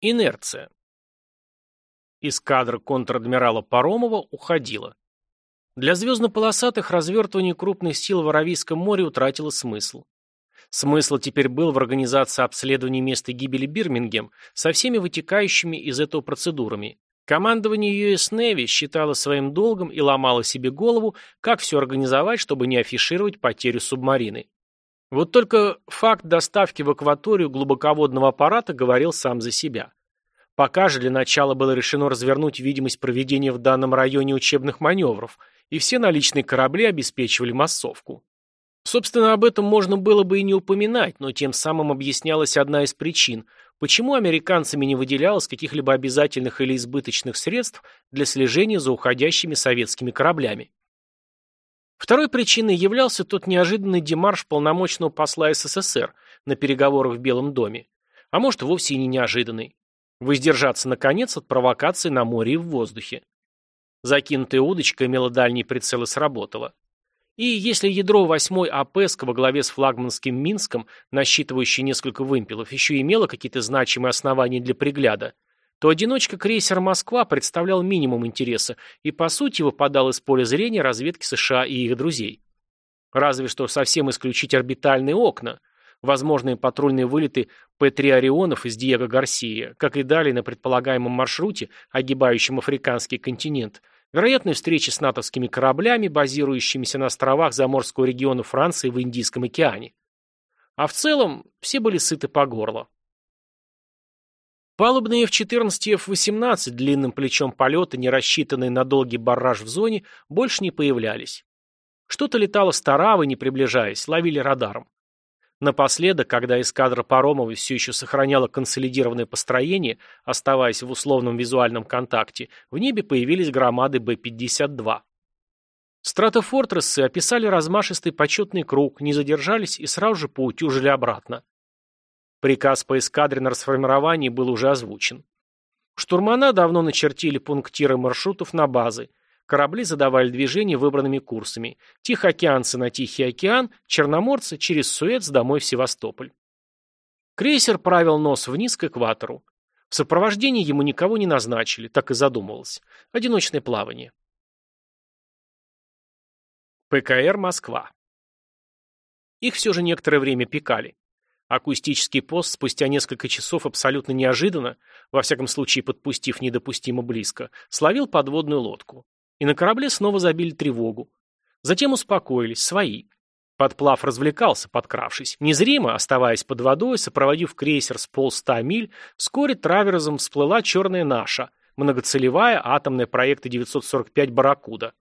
Инерция. Эскадра контр-адмирала Паромова уходила. Для звездно-полосатых развертывание крупных сил в Аравийском море утратило смысл. Смысл теперь был в организации обследования места гибели Бирмингем со всеми вытекающими из этого процедурами. Командование US Navy считало своим долгом и ломало себе голову, как все организовать, чтобы не афишировать потерю субмарины. Вот только факт доставки в акваторию глубоководного аппарата говорил сам за себя. Пока же для начала было решено развернуть видимость проведения в данном районе учебных маневров, и все наличные корабли обеспечивали массовку. Собственно, об этом можно было бы и не упоминать, но тем самым объяснялась одна из причин, почему американцами не выделялось каких-либо обязательных или избыточных средств для слежения за уходящими советскими кораблями. Второй причиной являлся тот неожиданный демарш полномочного посла СССР на переговорах в Белом доме. А может, вовсе и не неожиданный. Воздержаться, наконец, от провокации на море и в воздухе. Закинутая удочка имела дальний прицел и сработала. И если ядро 8-й АПСК во главе с флагманским Минском, насчитывающий несколько вымпелов, еще имело какие-то значимые основания для пригляда, то одиночка крейсера «Москва» представлял минимум интереса и, по сути, выпадал из поля зрения разведки США и их друзей. Разве что совсем исключить орбитальные окна, возможные патрульные вылеты П-3 «Орионов» из Диего Гарсия, как и далее на предполагаемом маршруте, огибающем африканский континент, вероятной встречи с натовскими кораблями, базирующимися на островах заморского региона Франции в Индийском океане. А в целом все были сыты по горло. Палубные F-14 и F-18 длинным плечом полета, не рассчитанные на долгий барраж в зоне, больше не появлялись. Что-то летало с таравы, не приближаясь, ловили радаром. Напоследок, когда эскадра Паромова все еще сохраняла консолидированное построение, оставаясь в условном визуальном контакте, в небе появились громады Б-52. Стратофортрессы описали размашистый почетный круг, не задержались и сразу же поутюжили обратно. Приказ по эскадре на расформировании был уже озвучен. Штурмана давно начертили пунктиры маршрутов на базы, Корабли задавали движение выбранными курсами. Тихоокеанцы на Тихий океан, черноморцы через Суэц домой в Севастополь. Крейсер правил нос вниз к экватору. В сопровождении ему никого не назначили, так и задумывалось. Одиночное плавание. ПКР «Москва». Их все же некоторое время пикали. Акустический пост спустя несколько часов абсолютно неожиданно, во всяком случае подпустив недопустимо близко, словил подводную лодку. И на корабле снова забили тревогу. Затем успокоились, свои. Подплав развлекался, подкравшись. Незримо, оставаясь под водой, сопроводив крейсер с полста миль, вскоре траверзом всплыла черная наша, многоцелевая атомная проекта 945 «Барракуда».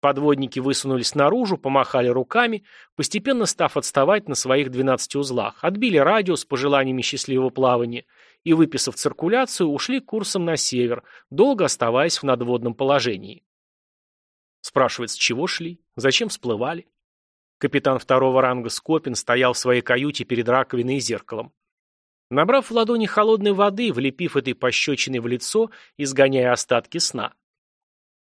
Подводники высунулись наружу, помахали руками, постепенно став отставать на своих 12 узлах, отбили радио с пожеланиями счастливого плавания и, выписав циркуляцию, ушли курсом на север, долго оставаясь в надводном положении. Спрашивается, чего шли? Зачем всплывали? Капитан второго ранга Скопин стоял в своей каюте перед раковиной и зеркалом. Набрав в ладони холодной воды, влепив этой пощечиной в лицо, изгоняя остатки сна.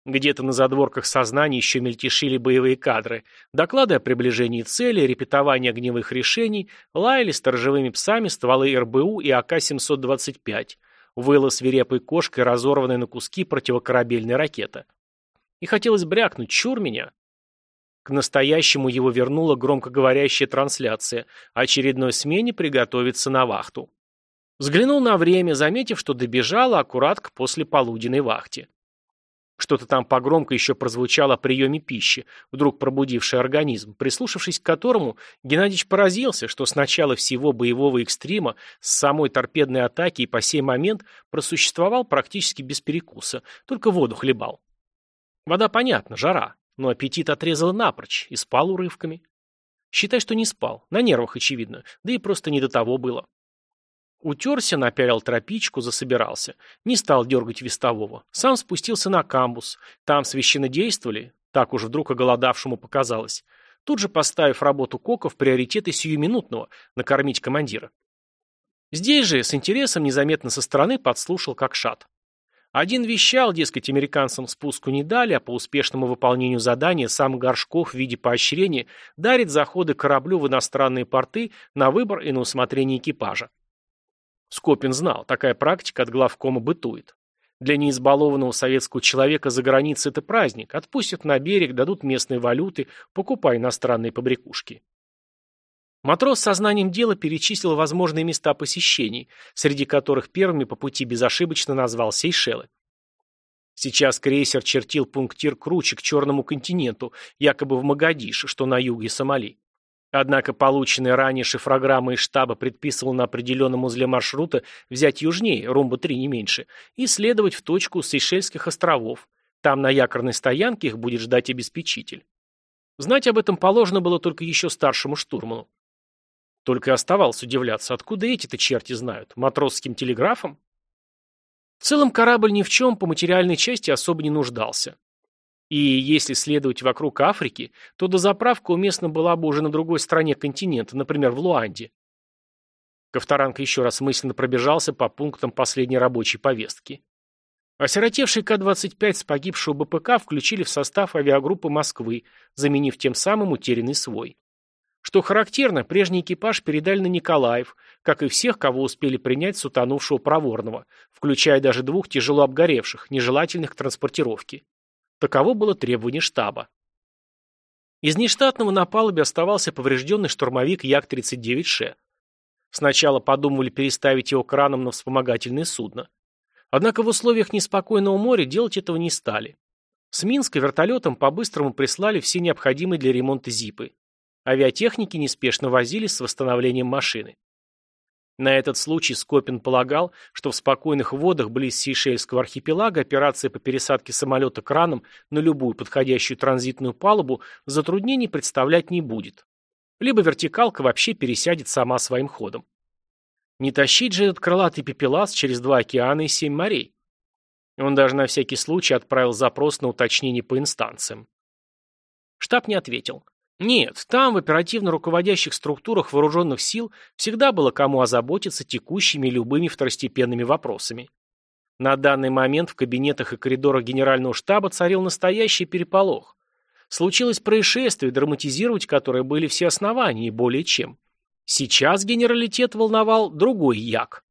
Где-то на задворках сознания еще мельтешили боевые кадры, доклады о приближении цели, репетование огневых решений, лаяли сторожевыми псами стволы РБУ и АК-725, выла свирепой кошкой разорванная на куски противокорабельная ракета. И хотелось брякнуть, чур меня. К настоящему его вернула громкоговорящая трансляция, очередной смене приготовиться на вахту. Взглянул на время, заметив, что добежала аккурат к послеполуденной вахте. Что-то там погромко еще прозвучало о приеме пищи, вдруг пробудивший организм, прислушавшись к которому, Геннадьевич поразился, что с начала всего боевого экстрима, с самой торпедной атаки и по сей момент просуществовал практически без перекуса, только воду хлебал. Вода понятна, жара, но аппетит отрезала напрочь и спал урывками. Считай, что не спал, на нервах, очевидно, да и просто не до того было. Утерся, напялил тропичку, засобирался. Не стал дергать вестового. Сам спустился на камбус. Там священно действовали, так уж вдруг оголодавшему показалось. Тут же поставив работу Кока в приоритеты сиюминутного, накормить командира. Здесь же, с интересом, незаметно со стороны подслушал как шат. Один вещал, дескать, американцам спуску не дали, а по успешному выполнению задания сам Горшков в виде поощрения дарит заходы кораблю в иностранные порты на выбор и на усмотрение экипажа. Скопин знал, такая практика от главкома бытует. Для неизбалованного советского человека за границей это праздник. Отпустят на берег, дадут местные валюты, покупай иностранные побрякушки. Матрос со знанием дела перечислил возможные места посещений, среди которых первыми по пути безошибочно назвал Сейшелы. Сейчас крейсер чертил пунктир круче к Черному континенту, якобы в Магадише, что на юге Сомали. Однако полученная ранее шифрограмма из штаба предписывала на определенном узле маршрута взять южнее, Румба-3 не меньше, и следовать в точку Сейшельских островов. Там на якорной стоянке их будет ждать обеспечитель. Знать об этом положено было только еще старшему штурману. Только оставалось удивляться, откуда эти-то черти знают? Матросским телеграфом? В целом корабль ни в чем по материальной части особо не нуждался. И если следовать вокруг Африки, то дозаправка уместна была бы уже на другой стороне континента, например, в Луанде. Ковторанг еще раз мысленно пробежался по пунктам последней рабочей повестки. Осиротевший К-25 с погибшего БПК включили в состав авиагруппы Москвы, заменив тем самым утерянный свой. Что характерно, прежний экипаж передали на Николаев, как и всех, кого успели принять с утонувшего проворного, включая даже двух тяжело обгоревших, нежелательных к транспортировке. Таково было требование штаба. Из нештатного на палубе оставался поврежденный штурмовик Як-39Ш. Сначала подумывали переставить его краном на вспомогательное судно. Однако в условиях неспокойного моря делать этого не стали. С Минска вертолетом по-быстрому прислали все необходимые для ремонта зипы. Авиатехники неспешно возились с восстановлением машины. На этот случай Скопин полагал, что в спокойных водах близ Сейшельского архипелага операция по пересадке самолета краном на любую подходящую транзитную палубу затруднений представлять не будет. Либо вертикалка вообще пересядет сама своим ходом. Не тащить же этот крылатый пепелас через два океана и семь морей. Он даже на всякий случай отправил запрос на уточнение по инстанциям. Штаб не ответил. Нет, там, в оперативно руководящих структурах вооруженных сил, всегда было кому озаботиться текущими любыми второстепенными вопросами. На данный момент в кабинетах и коридорах генерального штаба царил настоящий переполох. Случилось происшествие, драматизировать которое были все основания и более чем. Сейчас генералитет волновал другой як.